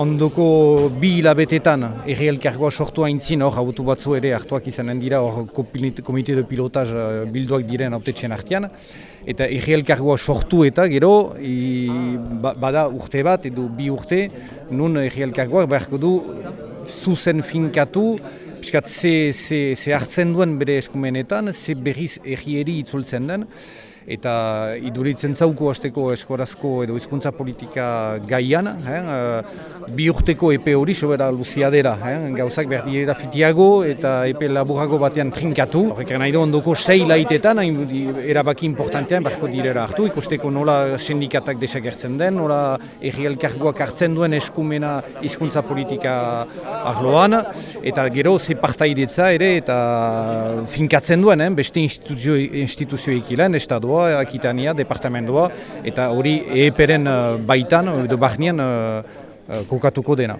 Ondoko bi hilabetetan erri elkargoa sortu haintzin hor, hautu batzu ere hartuak izanen dira hor komite de pilotaz uh, bilduak diren autetxen artean. Eta erri elkargoa sortu eta gero, i, ba, bada urte bat edo bi urte, nun erri elkargoa beharko du zuzen finkatu, piskat ze, ze, ze hartzen duen bere eskumenetan, ze berriz errieri itzultzen den eta iduritzen zauko hasteko eskorazko edo hizkuntza politika gaian, eh, bi urteko epe hori sobera luziadera, eh, gauzak behar direra fitiago eta epe laburago batean trinkatu. Horrek nahi ondoko sei laitetan, erabaki importantean beharko direra hartu, ikusteko nola sindikatak desagertzen den, nola erri elkargoak hartzen duen eskumena hizkuntza politika arloan, eta gero ze partaidetza ere eta finkatzen duen, eh, beste instituzio, instituzioek ilan, estatu Akitania, departamentoa, eta hori EEPeren baitan, edo barnean, kokatuko dena.